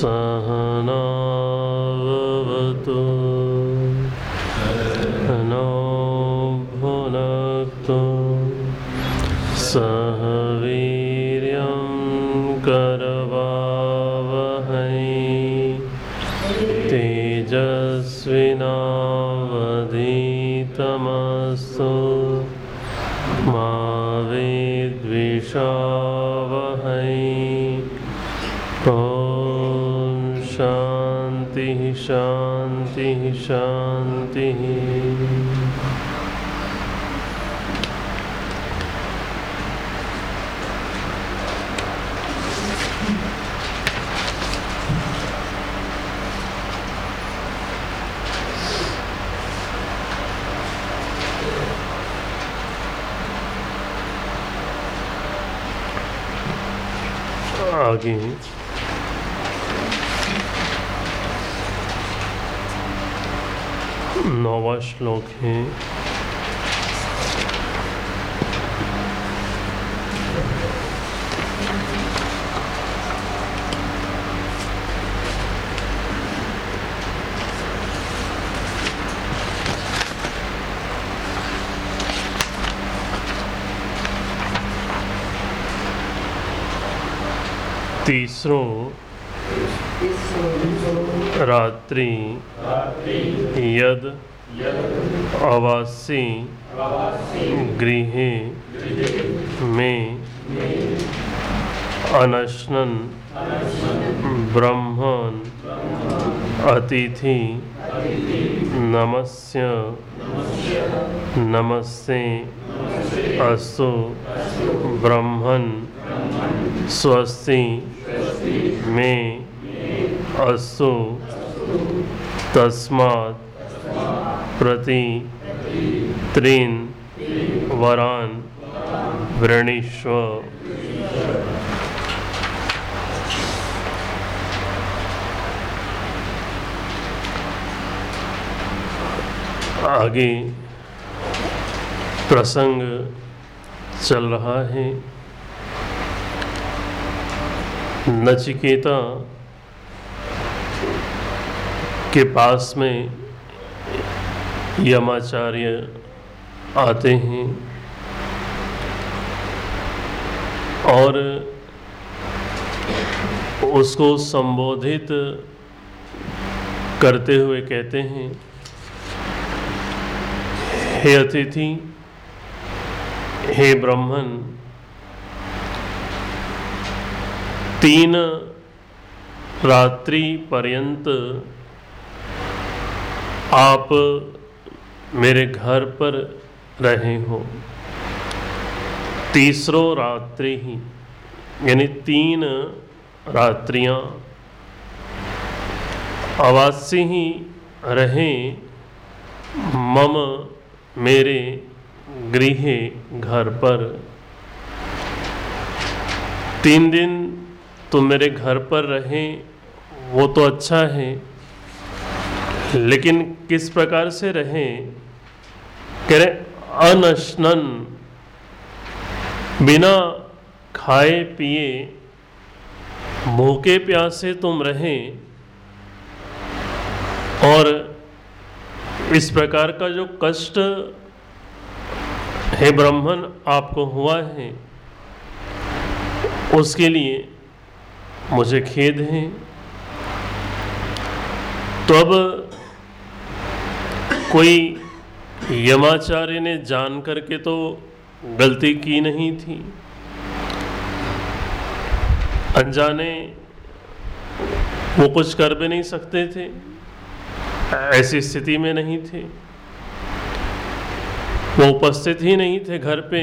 सहनावतु। श्लोक है। तीसरो रात्रि यद आवासी गृह में अनशन ब्रह्मण अतिथि नमस्य नमस्ते अस्तु ब्रह्मण स्वस्ति में अस्तु तस्मात् प्रति त्रीन वरान वृणीष्व आगे प्रसंग चल रहा है। नचिकेता के पास में यमाचार्य आते हैं और उसको संबोधित करते हुए कहते हैं, हे अतिथि, हे ब्राह्मण, तीन रात्रि पर्यंत आप मेरे घर पर रहे हो। तीसरो रात्रि ही, यानी तीन रात्रियाँ आवासी ही रहे, मम मेरे गृह घर पर। तीन दिन तुम मेरे घर पर रहे, वो तो अच्छा है लेकिन किस प्रकार से रहे? कह रहे अनशनन। बिना खाए पिए, भूखे प्यासे तुम रहे। और इस प्रकार का जो कष्ट है ब्राह्मण, आपको हुआ है, उसके लिए मुझे खेद है। तो अब कोई यमाचार्य ने जान करके तो गलती की नहीं थी। अनजाने वो कुछ कर भी नहीं सकते थे। ऐसी स्थिति में नहीं थे। वो उपस्थित ही नहीं थे घर पे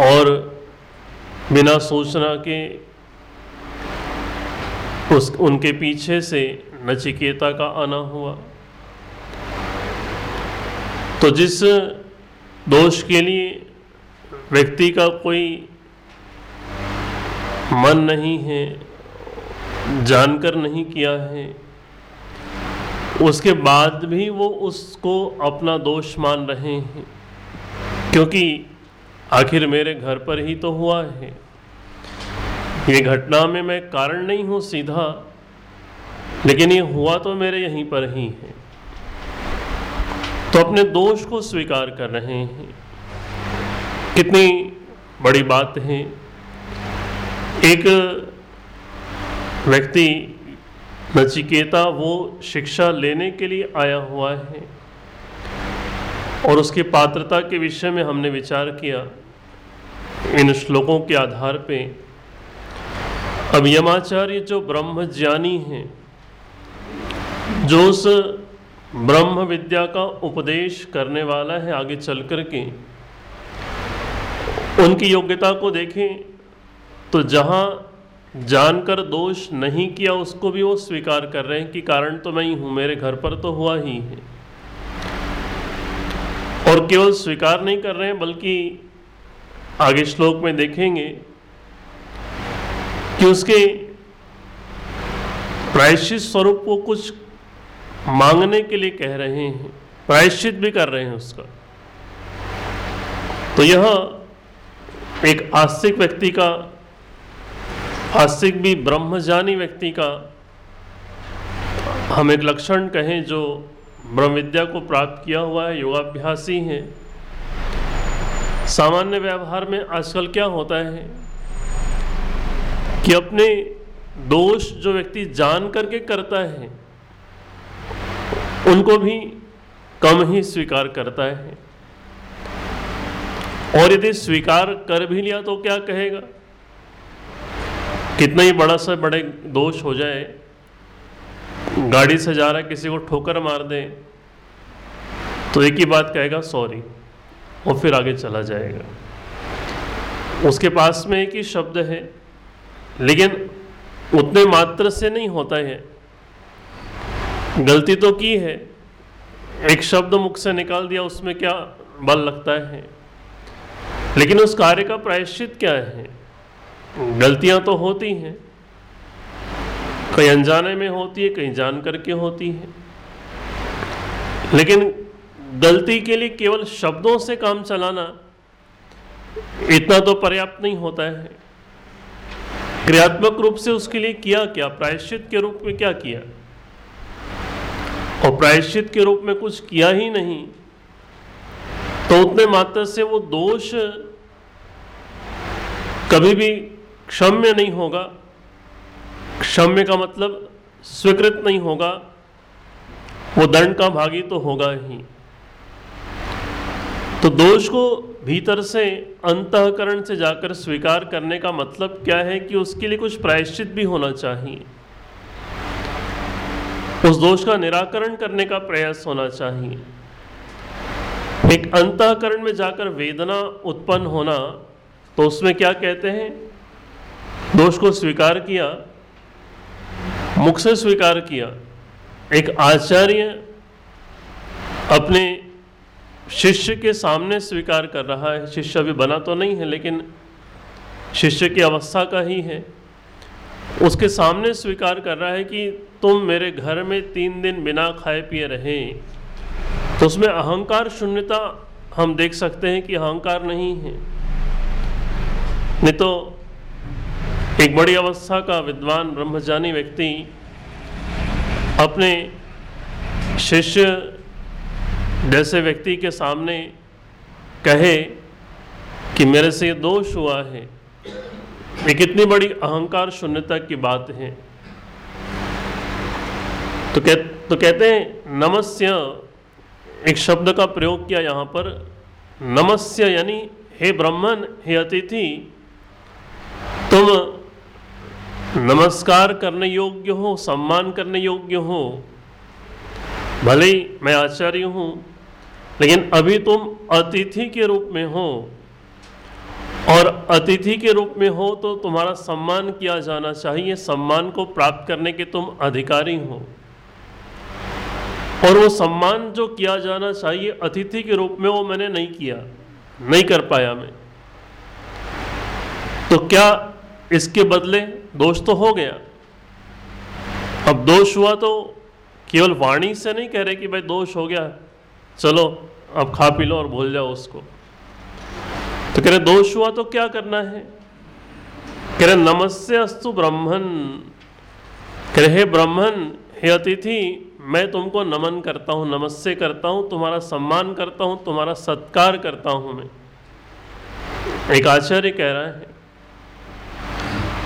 और बिना सोचना के उस, उनके पीछे से नचिकेता का आना हुआ। तो जिस दोष के लिए व्यक्ति का कोई मन नहीं है, जानकर नहीं किया है, उसके बाद भी वो उसको अपना दोष मान रहे हैं। क्योंकि आखिर मेरे घर पर ही तो हुआ है। ये घटना में मैं कारण नहीं हूँ सीधा, लेकिन ये हुआ तो मेरे यहीं पर ही है। तो अपने दोष को स्वीकार कर रहे हैं। कितनी बड़ी बात है। एक व्यक्ति नचिकेता, वो शिक्षा लेने के लिए आया हुआ है और उसकी पात्रता के विषय में हमने विचार किया। इन श्लोकों के आधार पे अब यमाचार्य जो ब्रह्मज्ञानी हैं, जो उस ब्रह्म विद्या का उपदेश करने वाला है आगे चल कर के। उनकी योग्यता को देखें तो जहाँ जानकर दोष नहीं किया, उसको भी वो स्वीकार कर रहे हैं कि कारण तो मैं ही हूँ, मेरे घर पर तो हुआ ही है। और केवल स्वीकार नहीं कर रहे हैं, बल्कि आगे श्लोक में देखेंगे कि उसके प्रायश्चित स्वरूप को कुछ मांगने के लिए कह रहे हैं, प्रायश्चित भी कर रहे हैं उसका। तो यह एक आस्तिक व्यक्ति का, आस्तिक भी ब्रह्मजानी व्यक्ति का हम एक लक्षण कहें जो ब्रह्म विद्या को प्राप्त किया हुआ है, योगाभ्यासी है। सामान्य व्यवहार में आजकल क्या होता है कि अपने दोष जो व्यक्ति जान करके करता है उनको भी कम ही स्वीकार करता है। और यदि स्वीकार कर भी लिया तो क्या कहेगा? कितना ही बड़ा सा बड़े दोष हो जाए, गाड़ी से जा रहा है, किसी को ठोकर मार दे तो एक ही बात कहेगा, सॉरी, और फिर आगे चला जाएगा। उसके पास में एक ही शब्द है, लेकिन उतने मात्र से नहीं होता है। गलती तो की है। एक शब्द मुख से निकाल दिया, उसमें क्या बल लगता है? लेकिन उस कार्य का प्रायश्चित क्या है? गलतियाँ तो होती हैं। कहीं अनजाने में होती है, कहीं जान करके होती है। लेकिन गलती के लिए केवल शब्दों से काम चलाना इतना तो पर्याप्त नहीं होता है। क्रियात्मक रूप से उसके लिए किया क्या? प्रायश्चित के रूप में क्या किया? और प्रायश्चित के रूप में कुछ किया ही नहीं तो उतने मात्र से वो दोष कभी भी क्षम्य नहीं होगा। क्षम्य का मतलब स्वीकृत नहीं होगा, वो दंड का भागी तो होगा ही। तो दोष को भीतर से अंतकरण से जाकर स्वीकार करने का मतलब क्या है कि उसके लिए कुछ प्रायश्चित भी होना चाहिए? उस दोष का निराकरण करने का प्रयास होना चाहिए। एक अंतकरण में जाकर वेदना उत्पन्न होना तो उसमें क्या कहते हैं? दोष को स्वीकार किया, मुख से स्वीकार किया। एक आचार्य अपने शिष्य के सामने स्वीकार कर रहा है। शिष्य अभी बना तो नहीं है, लेकिन शिष्य की अवस्था का ही है। उसके सामने स्वीकार कर रहा है कि तुम मेरे घर में तीन दिन बिना खाए पिए रहे। तो उसमें अहंकार शून्यता हम देख सकते हैं कि अहंकार नहीं है। नहीं तो एक बड़ी अवस्था का विद्वान ब्रह्मजानी व्यक्ति अपने शिष्य जैसे व्यक्ति के सामने कहे कि मेरे से ये दोष हुआ है ये कितनी बड़ी अहंकार शून्यता की बात है। तो कह तो कहते हैं, नमस्य, एक शब्द का प्रयोग किया यहाँ पर, नमस्य यानी, हे ब्राह्मण हे अतिथि, तुम नमस्कार करने योग्य हो, सम्मान करने योग्य हो, भले मैं आचार्य हूँ, लेकिन अभी तुम अतिथि के रूप में हो, और अतिथि के रूप में हो तो तुम्हारा सम्मान किया जाना चाहिए, सम्मान को प्राप्त करने के तुम अधिकारी हो। और वो सम्मान जो किया जाना चाहिए अतिथि के रूप में वो मैंने नहीं किया, नहीं कर पाया मैं। तो क्या इसके बदले दोष तो हो गया? अब दोष हुआ तो केवल वाणी से नहीं कह रहे कि भाई दोष हो गया, चलो अब खा पी लो और भूल जाओ उसको। तो कह रहे, दोष हुआ तो क्या करना है? कह रहे, नमस्ते अस्तु ब्राह्मण कह रहे ब्राह्मण हे अतिथि मैं तुमको नमन करता हूँ, नमस्ते करता हूँ, तुम्हारा सम्मान करता हूँ, तुम्हारा सत्कार करता हूँ मैं। एक आचार्य कह रहा है,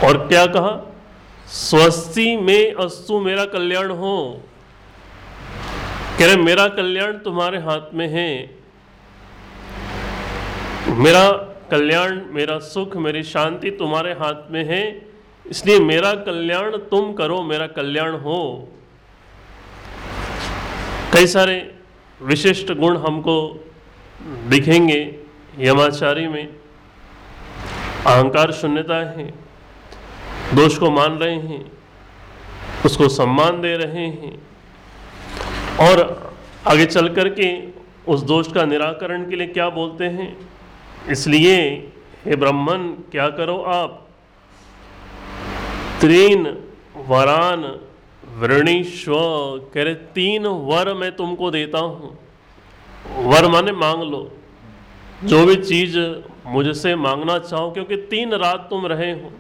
और क्या कहा? स्वस्ति में अस्तु मेरा कल्याण हो। कह रहे, मेरा कल्याण तुम्हारे हाथ में है। मेरा कल्याण, मेरा सुख, मेरी शांति तुम्हारे हाथ में है। इसलिए मेरा कल्याण तुम करो, मेरा कल्याण हो। कई सारे विशिष्ट गुण हमको दिखेंगे यमाचारी में। अहंकार शून्यता है, दोष को मान रहे हैं, उसको सम्मान दे रहे हैं, और आगे चल कर के उस दोष का निराकरण के लिए क्या बोलते हैं? इसलिए, हे ब्राह्मण, क्या करो आप? त्रीन वरान वृणीश्व कह रहे तीन वर मैं तुमको देता हूँ। वर माने मांग लो। जो भी चीज़ मुझसे मांगना चाहो, क्योंकि तीन रात तुम रहे हो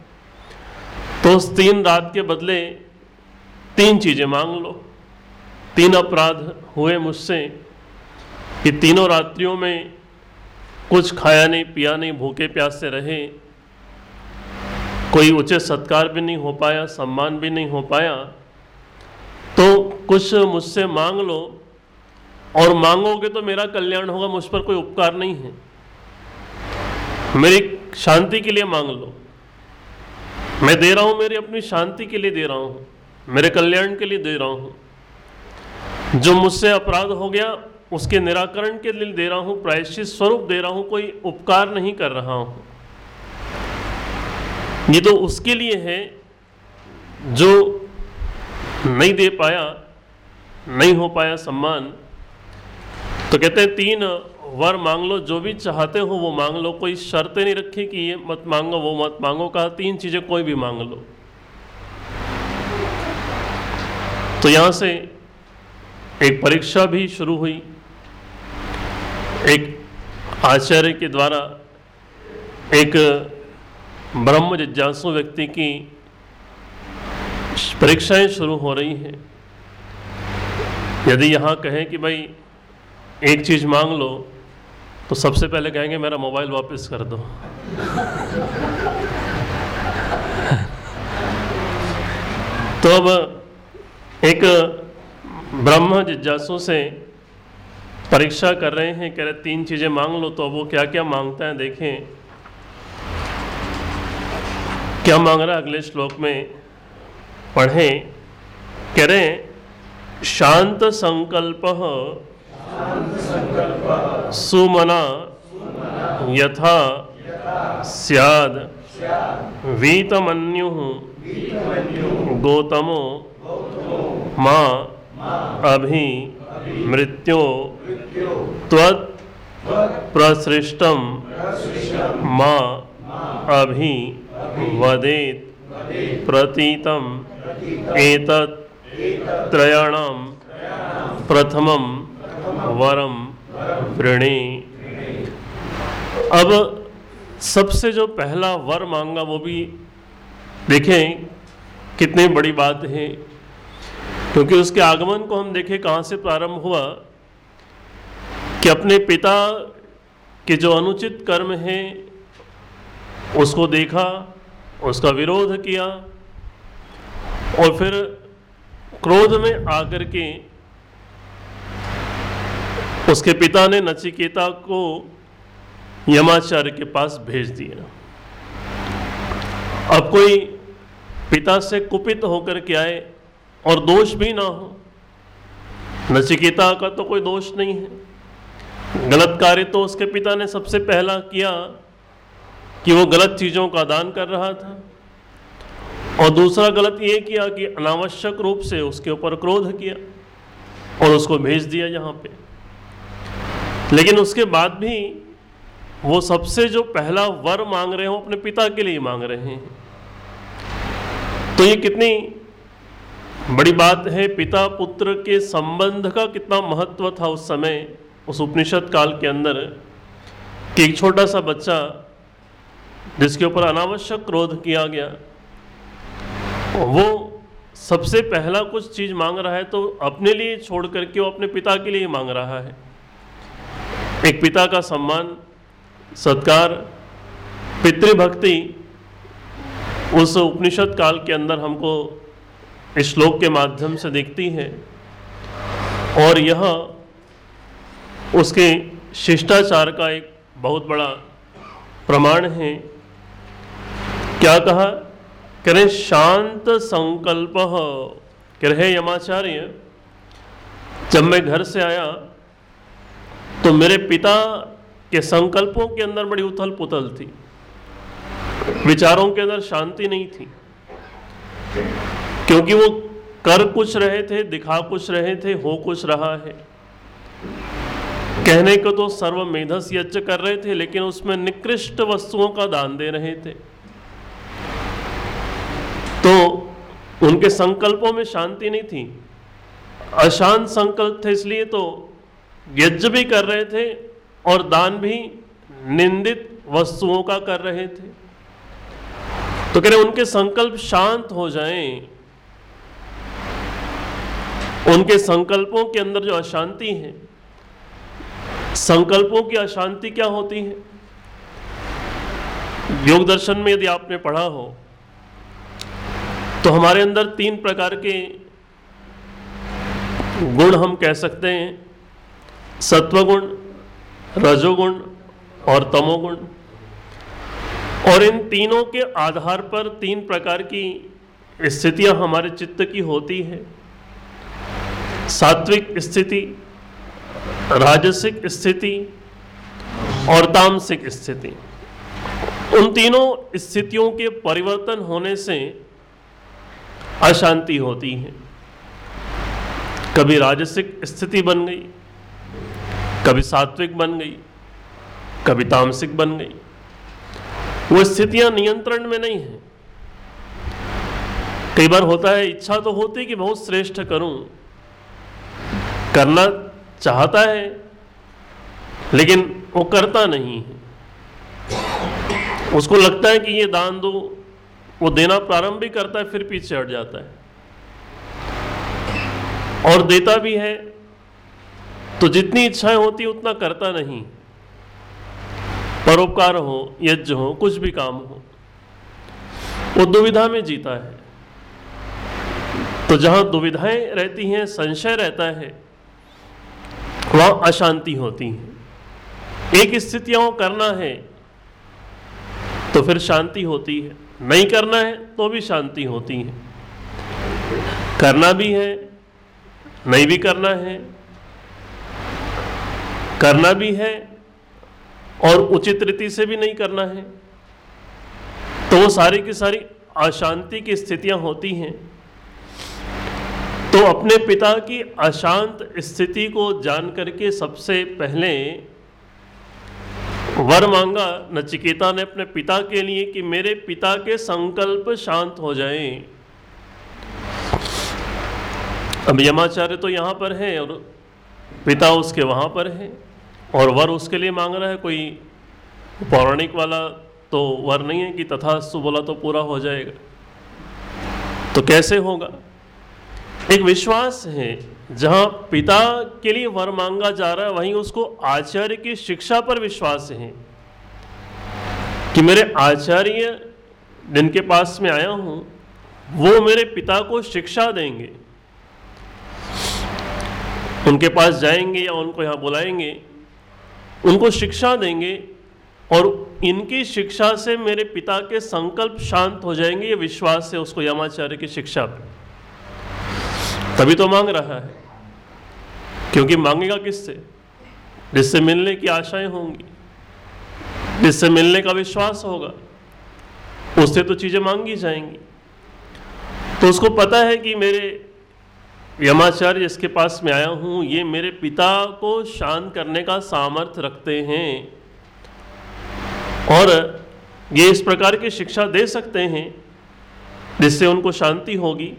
तो उस तीन रात के बदले तीन चीज़ें मांग लो। तीन अपराध हुए मुझसे कि तीनों रात्रियों में कुछ खाया नहीं, पिया नहीं, भूखे प्यास रहे। कोई उचित सत्कार भी नहीं हो पाया, सम्मान भी नहीं हो पाया। तो कुछ मुझसे मांग लो, और मांगोगे तो मेरा कल्याण होगा, मुझ पर कोई उपकार नहीं है। मेरी शांति के लिए मांग लो। मैं दे रहा हूँ, मेरी अपनी शांति के लिए दे रहा हूँ, मेरे कल्याण के लिए दे रहा हूँ। जो मुझसे अपराध हो गया, उसके निराकरण के लिए दे रहा हूँ, प्रायश्चित स्वरूप दे रहा हूँ, कोई उपकार नहीं कर रहा हूँ। ये तो उसके लिए है, जो नहीं दे पाया, नहीं हो पाया सम्मान तो कहते हैं, तीन वर मांग लो, जो भी चाहते हो वो मांग लो, कोई शर्तें नहीं रखी कि ये मत मांगो, वो मत मांगो, कहा, तीन चीज़ें कोई भी मांग लो। तो यहाँ से एक परीक्षा भी शुरू हुई, एक आचार्य के द्वारा एक ब्रह्म जिज्ञासु व्यक्ति की परीक्षाएँ शुरू हो रही हैं। यदि यहाँ कहें कि भाई एक चीज़ मांग लो तो सबसे पहले कहेंगे मेरा मोबाइल वापस कर दो। तो अब एक ब्रह्म जिज्ञासु से परीक्षा कर रहे हैं, कह रहे तीन चीज़ें मांग लो तो अब वो क्या क्या माँगता है देखें। क्या मांग रहा है अगले श्लोक में? पढ़ें कह रहे शांत संकल्प सुमना, यथा स्याद, वीतमन्यु, गौतमो, माँ अभि मृत्यो, त्वत् प्रसृष्टम माँ अभि वदेत, प्रतीतम। एतत् त्रयाणाम प्रथमम वरम वृणे। अब सबसे जो पहला वर मांगा वो भी देखें, कितनी बड़ी बात है। क्योंकि उसके आगमन को हम देखें कहाँ से प्रारंभ हुआ, कि अपने पिता के जो अनुचित कर्म हैं, उसको देखा, उसका विरोध किया और फिर क्रोध में आकर के उसके पिता ने नचिकेता को यमाचार्य के पास भेज दिया। अब कोई पिता से कुपित होकर के आए और दोष भी ना हो, नचिकेता का तो कोई दोष नहीं है। गलत कार्य तो उसके पिता ने सबसे पहला किया कि वो गलत चीज़ों का दान कर रहा था। और दूसरा गलत ये किया कि अनावश्यक रूप से उसके ऊपर क्रोध किया और उसको भेज दिया यहाँ पे। लेकिन उसके बाद भी वो सबसे जो पहला वर मांग रहे हो, अपने पिता के लिए मांग रहे हैं। तो ये कितनी बड़ी बात है पिता पुत्र के संबंध का कितना महत्व था उस समय, उस उपनिषद काल के अंदर, कि एक छोटा सा बच्चा जिसके ऊपर अनावश्यक क्रोध किया गया। वो सबसे पहला कुछ चीज़ मांग रहा है तो अपने लिए छोड़ करके वो अपने पिता के लिए मांग रहा है। एक पिता का सम्मान, सत्कार, पितृभक्ति उस उपनिषद काल के अंदर हमको श्लोक के माध्यम से दिखती है और यह उसके शिष्टाचार का एक बहुत बड़ा प्रमाण है। क्या कहा? करें शांत संकल्प। कह यमाचार्य, जब मैं घर से आया तो मेरे पिता के संकल्पों के अंदर बड़ी उथल पुथल थी। विचारों के अंदर शांति नहीं थी। क्योंकि वो कर कुछ रहे थे, दिखा कुछ रहे थे, हो कुछ रहा है। कहने को तो सर्व मेधस यज्ञ कर रहे थे, लेकिन उसमें निकृष्ट वस्तुओं का दान दे रहे थे। तो उनके संकल्पों में शांति नहीं थी। अशांत संकल्प थे इसलिए तो यज्ञ भी कर रहे थे और दान भी निंदित वस्तुओं का कर रहे थे। तो कह रहे उनके संकल्प शांत हो जाएँ। उनके संकल्पों के अंदर जो अशांति है, संकल्पों की अशांति क्या होती है? योग दर्शन में यदि आपने पढ़ा हो तो हमारे अंदर तीन प्रकार के गुण हम कह सकते हैं। सत्वगुण, रजोगुण और तमोगुण। और इन तीनों के आधार पर तीन प्रकार की स्थितियाँ हमारे चित्त की होती है। सात्विक स्थिति, राजसिक स्थिति और तामसिक स्थिति। उन तीनों स्थितियों के परिवर्तन होने से अशांति होती है। कभी राजसिक स्थिति बन गई, कभी सात्विक बन गई, कभी तामसिक बन गई। वो स्थितियाँ नियंत्रण में नहीं है। कई बार होता है, इच्छा तो होती कि बहुत श्रेष्ठ करूँ। करना चाहता है, लेकिन वो करता नहीं है। उसको लगता है कि ये दान दो वो देना प्रारंभ भी करता है, फिर पीछे हट जाता है। और देता भी है तो जितनी इच्छाएँ होती उतना करता नहीं। परोपकार हो, यज्ञ हो, कुछ भी काम हो, वो दुविधा में जीता है। तो जहाँ दुविधाएँ रहती हैं, संशय रहता है, वहाँ अशांति होती है। एक स्थितियाँ करना है तो फिर शांति होती है। नहीं करना है तो भी शांति होती है। करना भी है, नहीं भी करना है, करना भी है, और उचित रीति से भी नहीं करना है। तो वो सारी की सारी अशांति की स्थितियाँ होती हैं। तो अपने पिता की अशांत स्थिति को जान करके सबसे पहले वर मांगा नचिकेता ने अपने पिता के लिए कि मेरे पिता के संकल्प शांत हो जाएँ। अब यमाचार्य तो यहाँ पर हैं और पिता उसके वहाँ पर हैं और वर उसके लिए मांग रहा है। कोई पौराणिक वाला तो वर नहीं है कि तथास्तु बोला तो पूरा हो जाएगा। तो कैसे होगा? एक विश्वास है जहाँ पिता के लिए वर मांगा जा रहा है, वहीं उसको आचार्य की शिक्षा पर विश्वास है। कि मेरे आचार्य जिनके पास में आया हूँ, वो मेरे पिता को शिक्षा देंगे। उनके पास जाएँगे या उनको यहाँ बुलाएँगे, उनको शिक्षा देंगे और इनकी शिक्षा से मेरे पिता के संकल्प शांत हो जाएँगे, ये विश्वास है उसको यमाचार्य की शिक्षा पर तभी तो मांग रहा है। क्योंकि मांगेगा किससे? जिससे मिलने की आशाएँ होंगी। जिससे मिलने का विश्वास होगा, उससे तो चीज़ें मांगी जाएँगी। तो उसको पता है कि मेरे यमाचार्य जिसके पास मैं आया हूँ, ये मेरे पिता को शांत करने का सामर्थ्य रखते हैं और ये इस प्रकार की शिक्षा दे सकते हैं, जिससे उनको शांति होगी,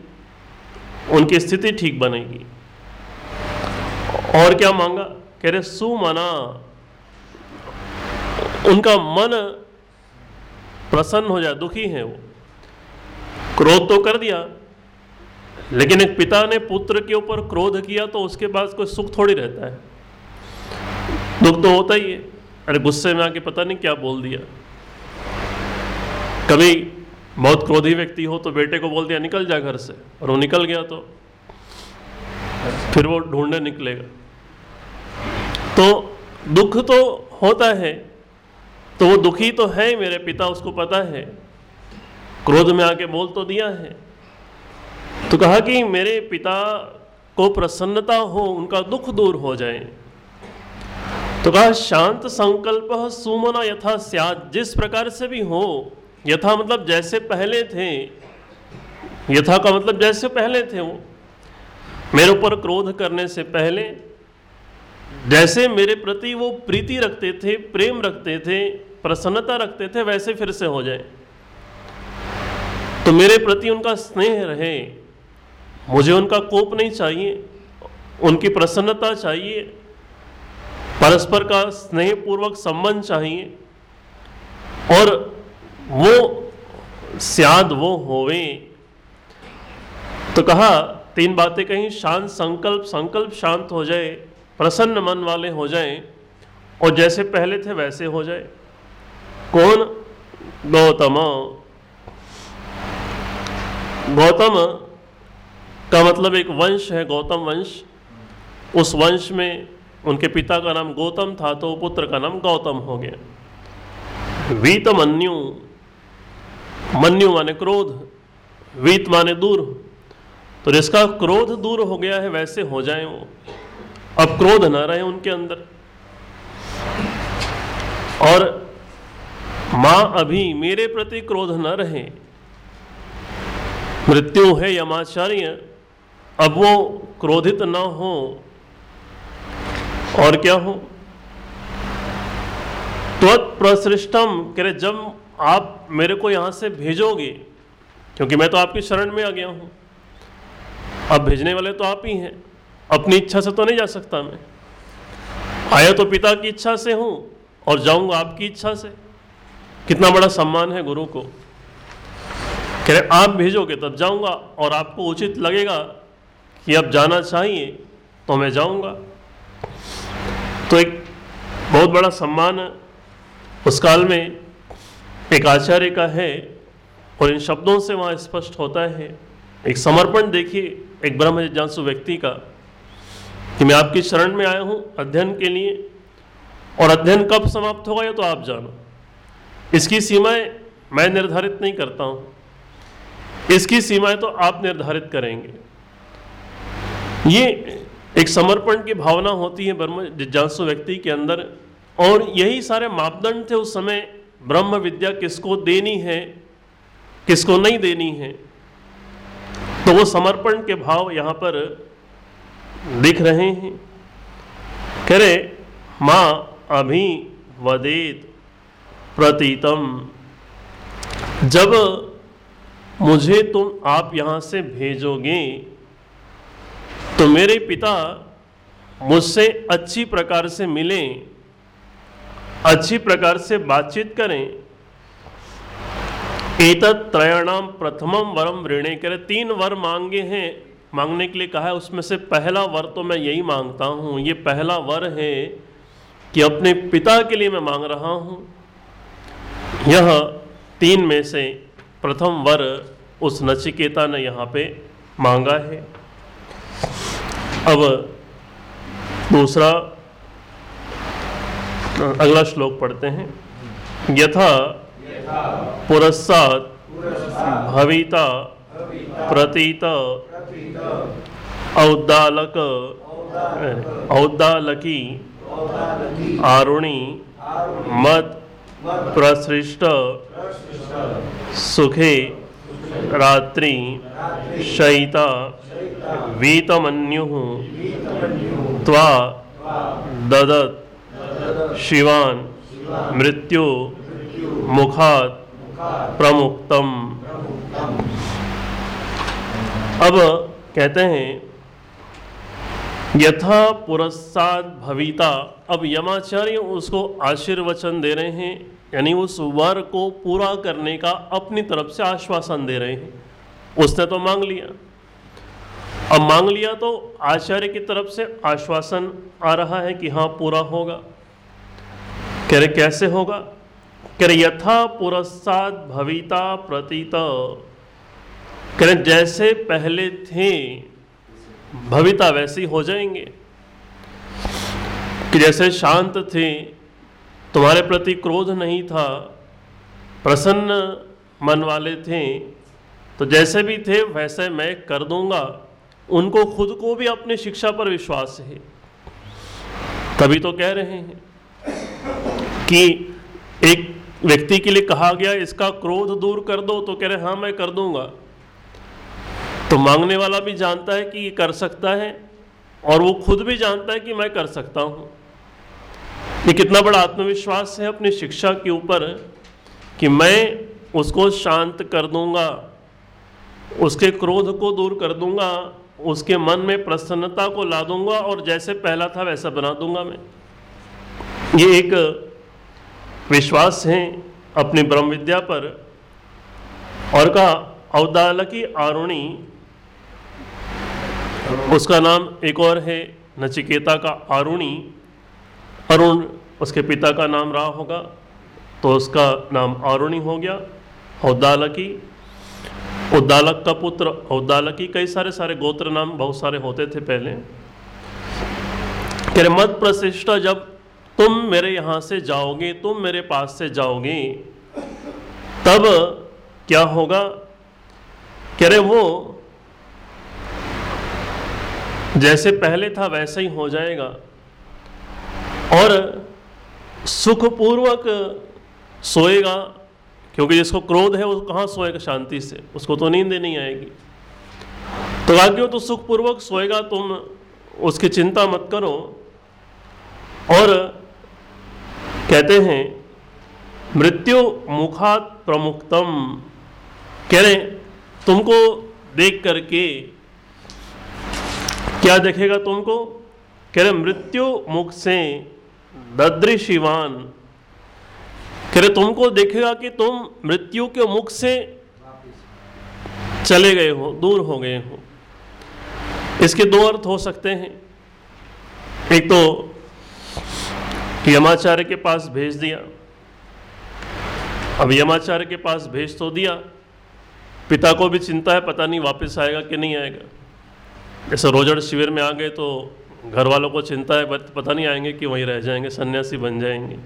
उनकी स्थिति ठीक बनेगी। और क्या मांगा? कह रहे सुमना उनका मन प्रसन्न हो जाए, दुखी है वो। क्रोध तो कर दिया, लेकिन एक पिता ने पुत्र के ऊपर क्रोध किया तो उसके पास कोई सुख थोड़ी रहता है। दुख तो होता ही है। अरे, गुस्से में आके पता नहीं क्या बोल दिया। कभी बहुत क्रोधी व्यक्ति हो तो बेटे को बोल दिया, निकल जा घर से। और वो निकल गया तो फिर वो ढूँढने निकलेगा। तो दुख तो होता है तो वो दुखी तो है मेरे पिता उसको पता है। क्रोध में आके बोल तो दिया है। तो कहा कि मेरे पिता को प्रसन्नता हो, उनका दुख दूर हो जाए। तो कहा, शांत संकल्प सुमना यथा स्याद जिस प्रकार से भी हो, यथा मतलब जैसे पहले थे, यथा का मतलब जैसे पहले थे वो। मेरे ऊपर क्रोध करने से पहले, जैसे मेरे प्रति वो प्रीति रखते थे, प्रेम रखते थे, प्रसन्नता रखते थे, वैसे फिर से हो जाए। तो मेरे प्रति उनका स्नेह रहे, मुझे उनका कोप नहीं चाहिए, उनकी प्रसन्नता चाहिए, परस्पर का स्नेहपूर्वक संबंध चाहिए, और वो स्याद वो होवे। तो कहा तीन बातें कहीं, शांत संकल्प संकल्प शांत हो जाए, प्रसन्न मन वाले हो जाएँ, और जैसे पहले थे वैसे हो जाए। कौन? गौतम। गौतम का मतलब एक वंश है, गौतम वंश। उस वंश में उनके पिता का नाम गौतम था तो पुत्र का नाम गौतम हो गया। वीत मन्यु मन्यु माने क्रोध, वीत माने दूर। तो जिसका क्रोध दूर हो गया है, वैसे हो जाए वो। अब क्रोध ना रहे उनके अंदर। और माँ अभी मेरे प्रति क्रोध न रहे। मृत्यु है यमाचार्य अब वो क्रोधित ना हो, और क्या हो? त्वत प्रसृष्टम कह रहे, जब आप मेरे को यहाँ से भेजोगे, क्योंकि मैं तो आपकी शरण में आ गया हूँ। अब भेजने वाले तो आप ही हैं। अपनी इच्छा से तो नहीं जा सकता मैं। आया तो पिता की इच्छा से हूँ और जाऊँगा आपकी इच्छा से। कितना बड़ा सम्मान है गुरु को। कह रहे, आप भेजोगे तब जाऊँगा और आपको उचित लगेगा कि अब जाना चाहिए तो मैं जाऊँगा। तो एक बहुत बड़ा सम्मान उस काल में एक आचार्य का है और इन शब्दों से वहाँ स्पष्ट होता है। एक समर्पण देखिए। एक ब्रह्म जिज्ञासु व्यक्ति का कि मैं आपकी शरण में आया हूँ अध्ययन के लिए। और अध्ययन कब समाप्त होगा, ये तो आप जानो। इसकी सीमाएँ मैं निर्धारित नहीं करता हूँ। इसकी सीमाएँ तो आप निर्धारित करेंगे। ये एक समर्पण की भावना होती है ब्रह्म जिज्ञासु व्यक्ति के अंदर। और यही सारे मापदंड थे उस समय ब्रह्म विद्या किसको देनी है, किसको नहीं देनी है। तो वो समर्पण के भाव यहाँ पर दिख रहे हैं। कह रहे माँ अभी वदेत प्रतीतम। जब मुझे तुम आप यहाँ से भेजोगे तो मेरे पिता मुझसे अच्छी प्रकार से मिलें, अच्छी प्रकार से बातचीत करें। एतत् त्रयाणाम प्रथमम वरम ऋणे करे तीन वर मांगे हैं। मांगने के लिए कहा है, उसमें से पहला वर तो मैं यही माँगता हूँ। ये पहला वर है कि अपने पिता के लिए मैं मांग रहा हूँ। यह तीन में से प्रथम वर उस नचिकेता ने यहाँ पे मांगा है। अब दूसरा, अगला श्लोक पढ़ते हैं। यथा पुरस्साद भविता प्रतीत औदालक औदालकी आरुणी मत प्रसृष्ट सुखे रात्रि शयिता वीतमन्यु त्वा ददत शिवान मृत्यु मुखात प्रमुक्तम। अब कहते हैं, यथा पुरस्साद भविता। अब यमाचार्य उसको आशीर्वचन दे रहे हैं, यानी उस वर को पूरा करने का अपनी तरफ़ से आश्वासन दे रहे हैं। उसने तो मांग लिया। अब मांग लिया तो आचार्य की तरफ़ से आश्वासन आ रहा है कि हाँ पूरा होगा। कह रहे, कैसे होगा? रहे यथा पुरस्साद भविता प्रतीत। कह, जैसे पहले थे, भविता वैसी हो जाएँगे। कि जैसे शांत थे, तुम्हारे प्रति क्रोध नहीं था, प्रसन्न मन वाले थे तो जैसे भी थे, वैसे मैं कर दूँगा। उनको खुद को भी अपनी शिक्षा पर विश्वास है। तभी तो कह रहे हैं कि एक व्यक्ति के लिए कहा गया, इसका क्रोध दूर कर दो तो कह रहे हाँ मैं कर दूँगा। तो मांगने वाला भी जानता है कि ये कर सकता है, और वो खुद भी जानता है कि मैं कर सकता हूँ। ये कितना बड़ा आत्मविश्वास है अपनी शिक्षा के ऊपर कि मैं उसको शांत कर दूँगा, उसके क्रोध को दूर कर दूँगा, उसके मन में प्रसन्नता को ला दूँगा, और जैसे पहला था वैसा बना दूँगा मैं। ये एक विश्वास है अपनी ब्रह्म विद्या पर और का अवदाल की आरुणी, उसका नाम एक और है, नचिकेता का आरुणी, अरुण, उसके पिता का नाम रहा होगा तो उसका नाम आरुणी हो गया, औदालकी उद्दालक का पुत्र, औदालकी कई सारे सारे गोत्र नाम बहुत सारे होते थे पहले। कह रहे मत प्रशिष्टा जब तुम मेरे यहाँ से जाओगे, तुम मेरे पास से जाओगे, तब क्या होगा? कह रहे वो जैसे पहले था वैसे ही हो जाएगा। और सुखपूर्वक सोएगा, क्योंकि जिसको क्रोध है, वो कहाँ सोएगा? शांति से। उसको तो नींद नहीं आएगी। तो आगे तो सुखपूर्वक सोएगा? तुम उसकी चिंता मत करो। और कहते हैं, मृत्यु मुखात प्रमुखतम कह रहे तुमको देख करके क्या देखेगा तुमको? कह रहे मृत्यु मुख से ददृशिवान कह रहे तुमको देखेगा कि तुम मृत्यु के मुख से चले गए हो, दूर हो गए हो। इसके दो अर्थ हो सकते हैं। एक तो यमाचार्य के पास भेज दिया। अब यमाचार्य के पास भेज तो दिया। पिता को भी चिंता है, पता नहीं वापस आएगा कि नहीं आएगा। जैसे रोजड़ शिविर में आ गए तो घर वालों को चिंता है पता नहीं आएँगे कि वहीं रह जाएँगे, सन्यासी बन जाएँगे।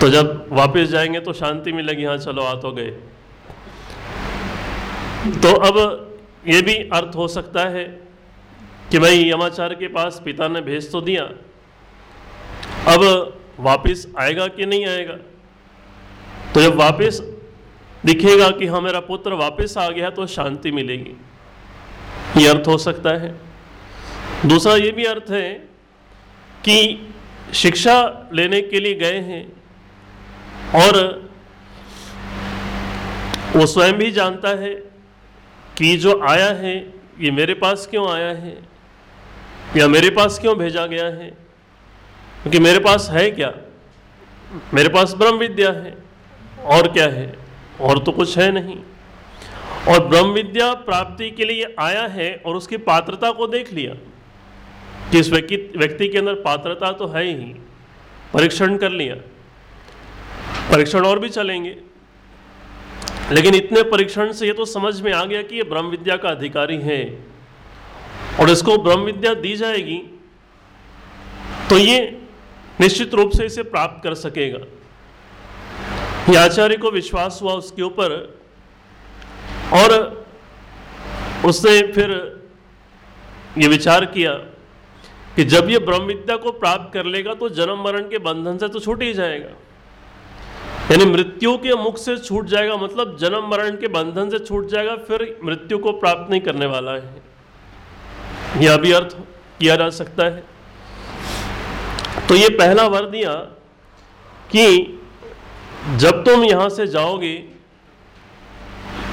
तो जब वापस जाएँगे तो शांति मिलेगी हाँ चलो आ तो गए। तो अब ये भी अर्थ हो सकता है कि भाई यमाचार के पास पिता ने भेज तो दिया, अब वापस आएगा कि नहीं आएगा? तो जब वापस दिखेगा कि हाँ मेरा पुत्र वापस आ गया तो शांति मिलेगी। ये अर्थ हो सकता है। दूसरा ये भी अर्थ है कि शिक्षा लेने के लिए गए हैं और वो स्वयं भी जानता है कि जो आया है, ये मेरे पास क्यों आया है? या मेरे पास क्यों भेजा गया है? क्योंकि मेरे पास है क्या? मेरे पास ब्रह्म विद्या है। और क्या है? और तो कुछ है नहीं। और ब्रह्म विद्या प्राप्ति के लिए आया है और उसकी पात्रता को देख लिया। कि इस व्यक्ति व्यक्ति के अंदर पात्रता तो है ही। परीक्षण कर लिया। परीक्षण और भी चलेंगे। लेकिन इतने परीक्षण से ये तो समझ में आ गया कि ये ब्रह्म विद्या का अधिकारी है। और इसको ब्रह्म विद्या दी जाएगी तो ये निश्चित रूप से इसे प्राप्त कर सकेगा। ये आचार्य को विश्वास हुआ उसके ऊपर, और उसने फिर ये विचार किया कि जब ये ब्रह्म विद्या को प्राप्त कर लेगा तो जन्म मरण के बंधन से तो छूट ही जाएगा। यानी मृत्यु के मुख से छूट जाएगा मतलब जन्म मरण के बंधन से छूट जाएगा, फिर मृत्यु को प्राप्त नहीं करने वाला है। यह भी अर्थ किया जा सकता है। तो ये पहला वर दिया कि जब तुम यहाँ से जाओगे,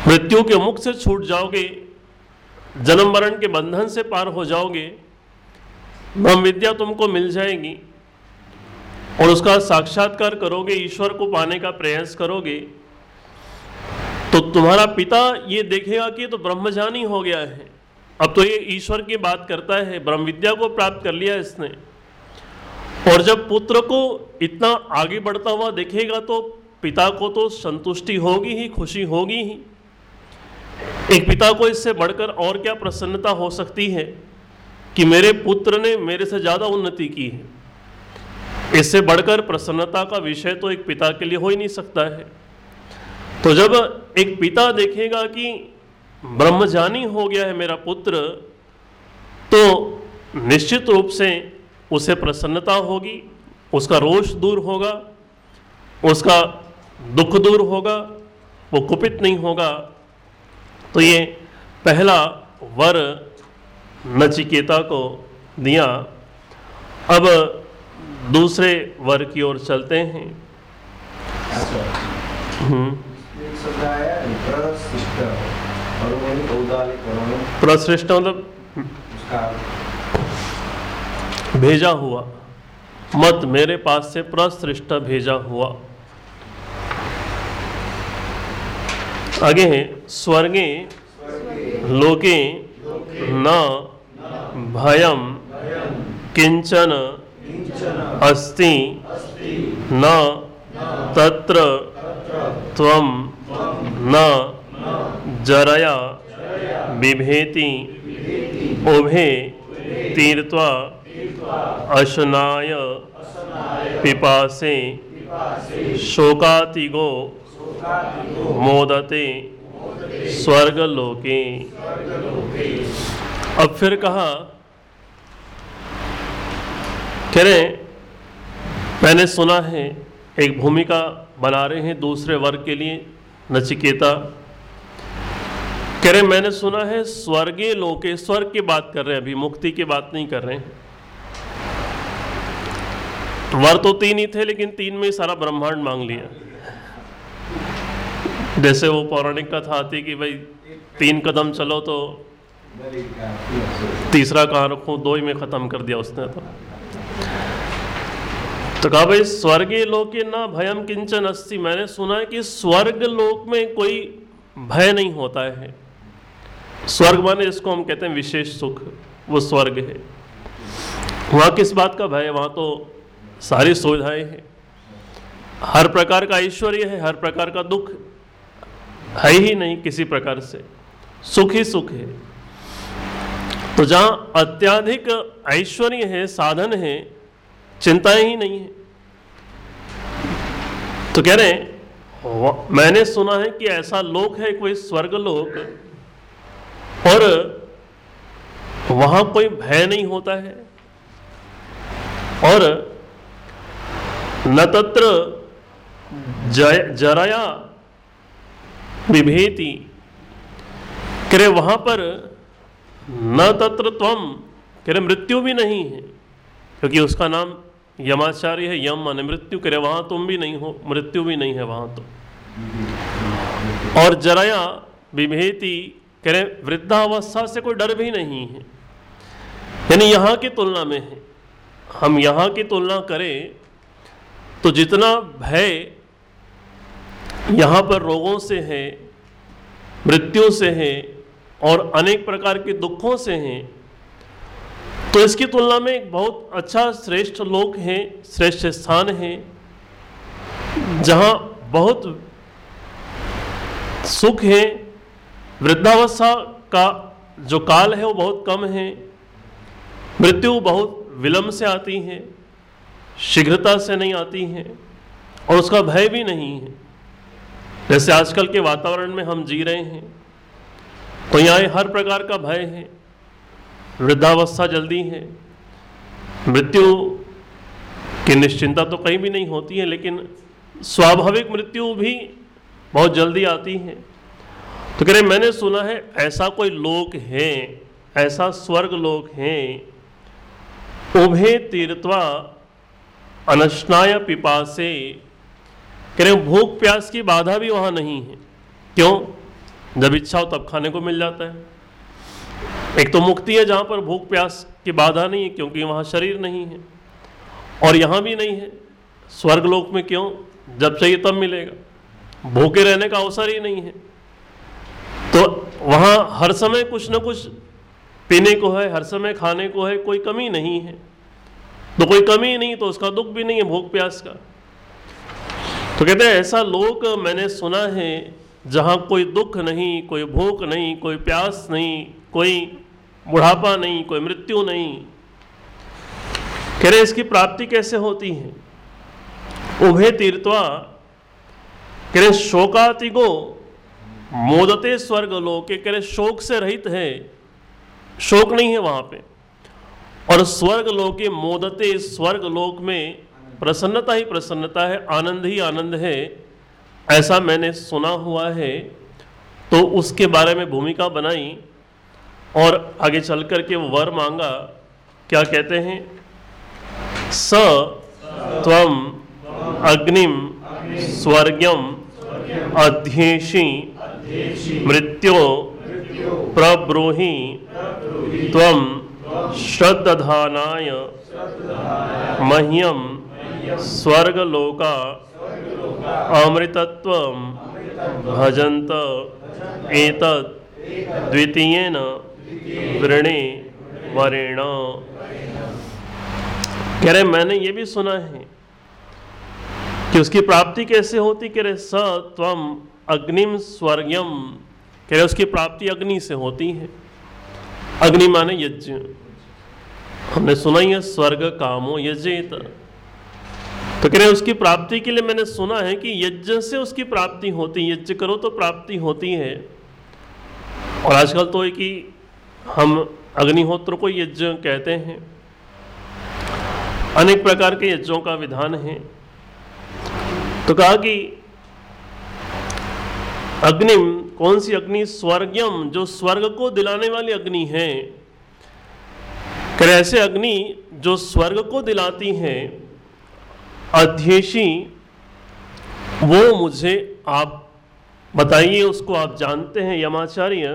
मृत्यु के मुख से छूट जाओगे, जन्म मरण के बंधन से पार हो जाओगे, ब्रह्म विद्या तुमको मिल जाएगी और उसका साक्षात्कार करोगे, ईश्वर को पाने का प्रयास करोगे तो तुम्हारा पिता ये देखेगा कि तो ब्रह्मजानी हो गया है। अब तो ये ईश्वर की बात करता है, ब्रह्म विद्या को प्राप्त कर लिया इसने। और जब पुत्र को इतना आगे बढ़ता हुआ देखेगा तो पिता को तो संतुष्टि होगी ही, खुशी होगी ही। एक पिता को इससे बढ़कर और क्या प्रसन्नता हो सकती है कि मेरे पुत्र ने मेरे से ज़्यादा उन्नति की है? इससे बढ़कर प्रसन्नता का विषय तो एक पिता के लिए हो ही नहीं सकता है। तो जब एक पिता देखेगा कि ब्रह्मजानी हो गया है मेरा पुत्र तो निश्चित रूप से उसे प्रसन्नता होगी उसका रोष दूर होगा उसका दुख दूर होगा वो कुपित नहीं होगा। तो ये पहला वर नचिकेता को दिया। अब दूसरे वर की ओर चलते हैं। प्रश्रिष्ट मतलब भेजा हुआ। मत मेरे पास से प्रसृष्ट भेजा हुआ। आगे है, स्वर्गे लोके न भयम किंचन अस्ति न तत्र त्वम न जरया। बिभेति। उभे तीर्त्वा अशनाय। पिपासे शोकातिगो मोदते स्वर्गलोके। अब फिर कहा, कह रहे, मैंने सुना है, एक भूमिका बना रहे हैं दूसरे वर्ग के लिए, नचिकेता। कह रहे मैंने सुना है स्वर्गीय लोके स्वर्ग की बात कर रहे हैं, अभी मुक्ति की बात नहीं कर रहे हैं। वर तो तीन ही थे, लेकिन तीन में ही सारा ब्रह्मांड मांग लिया। जैसे वो पौराणिक कथा आती कि भाई, तीन कदम चलो तो तीसरा कहाँ रखूँ, दो ही में ख़त्म कर दिया उसने तो। तो कहा, भाई, स्वर्गीय लोक ना भयम किंचन अस्ति। मैंने सुना है कि स्वर्ग लोक में कोई भय नहीं होता है। स्वर्ग माने जिसको हम कहते हैं विशेष सुख, वो स्वर्ग है। वहाँ किस बात का भय वहाँ तो सारी सुविधाएँ हैं। हर प्रकार का ऐश्वर्य है, हर प्रकार का दुख है ही नहीं किसी प्रकार से। सुख ही सुख है। तो जहाँ अत्याधिक ऐश्वर्य है, साधन है, चिंताएँ ही नहीं है। तो कह रहे हैं मैंने सुना है कि ऐसा लोक है, कोई स्वर्ग लोक और वहाँ कोई भय नहीं होता है। और न तत्र जराया विभेति करे वहाँ पर न तत्र त्वम करे मृत्यु भी नहीं है, क्योंकि उसका नाम यमाचार्य है, यम माने मृत्यु, करे वहाँ तुम भी नहीं हो, मृत्यु भी नहीं है वहाँ तो। और जराया विभेति करे वृद्धावस्था से कोई डर भी नहीं है। यानी यहाँ की तुलना में है। हम यहाँ की तुलना करें तो जितना भय यहाँ पर रोगों से है मृत्यु से है, और अनेक प्रकार के दुखों से हैं तो इसकी तुलना में एक बहुत अच्छा श्रेष्ठ लोक है, श्रेष्ठ स्थान है, जहाँ बहुत सुख है वृद्धावस्था का जो काल है वो बहुत कम है। मृत्यु बहुत विलंब से आती है, शीघ्रता से नहीं आती है और उसका भय भी नहीं है। जैसे आजकल के वातावरण में हम जी रहे हैं तो यहाँ हर प्रकार का भय है। वृद्धावस्था जल्दी है। मृत्यु की निश्चिंता तो कहीं भी नहीं होती है, लेकिन स्वाभाविक मृत्यु भी बहुत जल्दी आती है। तो कह रहे, मैंने सुना है, ऐसा कोई लोक है, ऐसा स्वर्ग लोक है, उभे तीर्थवा अनशनाय पिपासे। कह रहे भूख प्यास की बाधा भी वहाँ नहीं है। क्यों? जब इच्छा हो तब खाने को मिल जाता है। एक तो मुक्ति है जहाँ पर भूख प्यास की बाधा नहीं है, क्योंकि वहाँ शरीर नहीं है, और यहाँ भी नहीं है। स्वर्गलोक में क्यों? जब चाहिए तब मिलेगा। भूखे रहने का अवसर ही नहीं है। वहाँ हर समय कुछ ना कुछ पीने को है, हर समय खाने को है, कोई कमी नहीं है। तो कोई कमी नहीं तो उसका दुख भी नहीं है भूख प्यास का। तो कहते हैं, ऐसा लोक मैंने सुना है, जहाँ कोई दुख नहीं, कोई भूख नहीं, कोई प्यास नहीं, कोई बुढ़ापा नहीं, कोई मृत्यु नहीं। कह रहे इसकी प्राप्ति कैसे होती है? उभे तीर्थवा कह रहे शोकातिगो मोदते स्वर्ग लोक कह रहे शोक से रहित है। शोक नहीं है वहाँ पे। और स्वर्ग लोके मोदते स्वर्ग लोक में प्रसन्नता ही प्रसन्नता है, आनंद ही आनंद है। ऐसा मैंने सुना हुआ है। तो उसके बारे में भूमिका बनाई और आगे चल कर के वो वर मांगा। क्या कहते हैं? स त्वम अग्निम स्वर्गम अध्येषी मृत्यो प्रब्रूहि त्वम श्रद्धानाय मह्यम स्वर्गलोका अमृतत्व भजंत एतत् द्वितीयेन वृणे वरेण। कह रहे, मैंने ये भी सुना है कि उसकी प्राप्ति कैसे होती? कह रहे, स त्वम अग्निम स्वर्गम, कह रहे उसकी प्राप्ति अग्नि से होती है। अग्नि माने यज्ञ। हमने सुना ही है, स्वर्ग कामो यजेत। तो कह रहे उसकी प्राप्ति के लिए मैंने सुना है कि यज्ञ से उसकी प्राप्ति होती है। यज्ञ करो तो प्राप्ति होती है। और आजकल तो है कि हम अग्निहोत्र को यज्ञ कहते हैं। अनेक प्रकार के यज्ञों का विधान है। तो कहा कि अग्निम, कौन सी अग्नि? स्वर्गम, जो स्वर्ग को दिलाने वाली अग्नि है। ऐसे अग्नि जो स्वर्ग को दिलाती है। अध्येशी वो मुझे आप बताइए, उसको आप जानते हैं, यमाचार्य।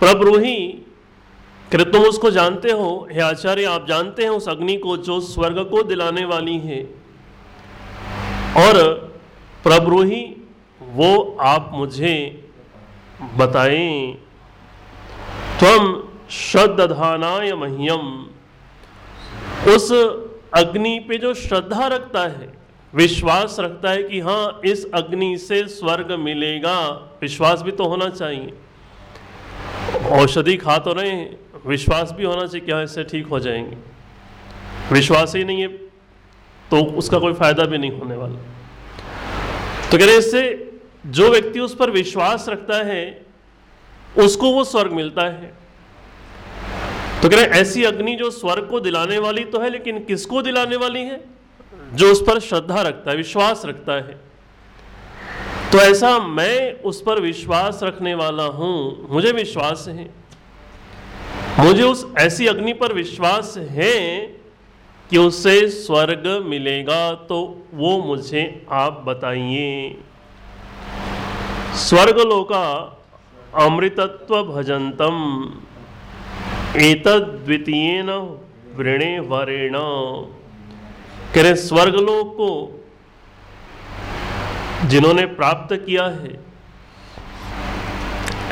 प्रब्रूही कृ तुम उसको जानते हो? हे आचार्य, आप जानते हैं उस अग्नि को जो स्वर्ग को दिलाने वाली है। और प्रब्रूही वो आप मुझे बताएँ। तुम श्रद्धानाय मह्यम। उस अग्नि पे जो श्रद्धा रखता है, विश्वास रखता है कि हाँ इस अग्नि से स्वर्ग मिलेगा। विश्वास भी तो होना चाहिए। औषधि खा तो रहे हैं, विश्वास भी होना चाहिए क्या इससे ठीक हो जाएँगे। विश्वास ही नहीं है तो उसका कोई फ़ायदा भी नहीं होने वाला। तो कह रहे इससे जो व्यक्ति उस पर विश्वास रखता है, उसको वो स्वर्ग मिलता है। तो कह रहे ऐसी अग्नि जो स्वर्ग को दिलाने वाली तो है, लेकिन किसको दिलाने वाली है? जो उस पर श्रद्धा रखता है, विश्वास रखता है। तो ऐसा मैं उस पर विश्वास रखने वाला हूँ, मुझे विश्वास है। मुझे उस ऐसी अग्नि पर विश्वास है कि उससे स्वर्ग मिलेगा तो वो मुझे आप बताइए। स्वर्गलोका अमृतत्व भजंतम एतद्वितीयन वृणे वरेण। कह रहे स्वर्गलोक को जिन्होंने प्राप्त किया है,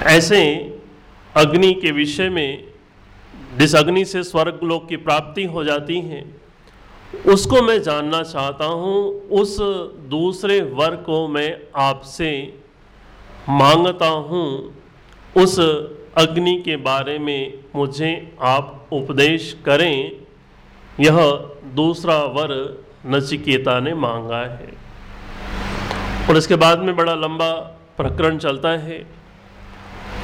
ऐसे अग्नि के विषय में जिस अग्नि से स्वर्गलोक की प्राप्ति हो जाती है, उसको मैं जानना चाहता हूँ, उस दूसरे वर को मैं आपसे माँगता हूँ, उस अग्नि के बारे में मुझे आप उपदेश करें। यह दूसरा वर नचिकेता ने मांगा है। और इसके बाद में बड़ा लंबा प्रकरण चलता है।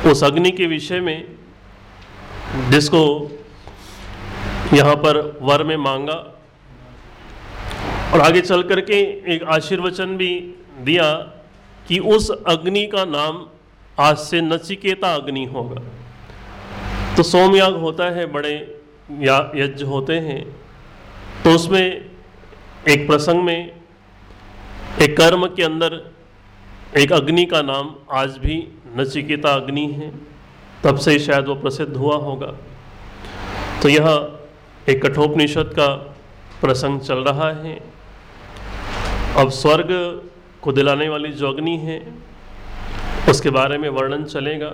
उस अग्नि के विषय में, जिसको यहाँ पर वर में मांगा। और आगे चल करके एक आशीर्वचन भी दिया कि उस अग्नि का नाम आज से नचिकेता अग्नि होगा। तो सोमयाग होता है, बड़े या यज्ञ होते हैं। तो उसमें एक प्रसंग में एक कर्म के अंदर एक अग्नि का नाम आज भी नचिकेता अग्नि है। तब से शायद वो प्रसिद्ध हुआ होगा। तो यह एक कठोपनिषद का प्रसंग चल रहा है। अब स्वर्ग को दिलाने वाली जो अग्नि है, उसके बारे में वर्णन चलेगा।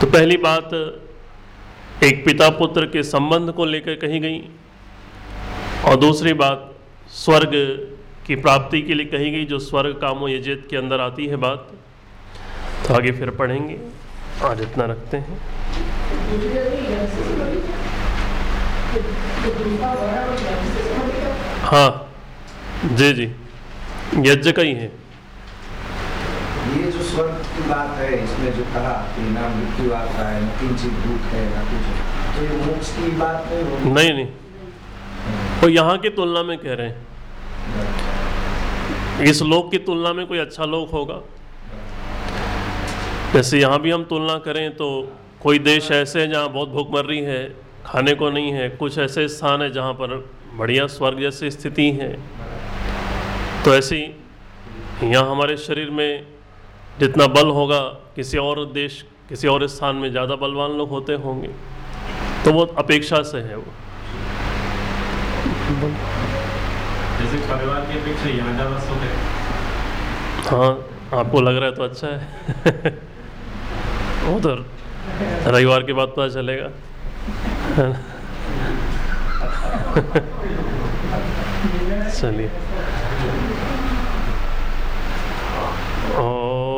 तो पहली बात, एक पिता पुत्र के संबंध को लेकर कही गई। और दूसरी बात, स्वर्ग की प्राप्ति के लिए कही गई, जो स्वर्ग कामो यजित के अंदर आती है बात। तो आगे फिर पढ़ेंगे। आज इतना रखते हैं। हाँ। जी जी। यज्ञ का ही है। ये जो स्वर्ग की बात है इसमें जो कहा कि ना मृत्यु आता है न किंचित दुख है ना कुछ तो ये मोक्ष की बात नहीं होगी नहीं नहीं। वो यहाँ की तुलना में कह रहे हैं। इस लोक की तुलना में कोई अच्छा लोक होगा? जैसे यहाँ भी हम तुलना करें तो कोई देश ऐसे है जहाँ बहुत भूखमरी है खाने को नहीं है कुछ ऐसे स्थान है जहाँ पर बढ़िया स्वर्ग जैसी स्थिति है। तो ऐसे ही यहाँ हमारे शरीर में जितना बल होगा किसी और देश किसी और स्थान में ज़्यादा बलवान लोग होते होंगे। तो वो अपेक्षा से है वो। जैसे परिवार की अपेक्षा यहाँ ज़्यादा सुख है। हाँ आपको लग रहा है तो अच्छा है। वो तो रविवार के बाद पता चलेगा। चलिए। Oh.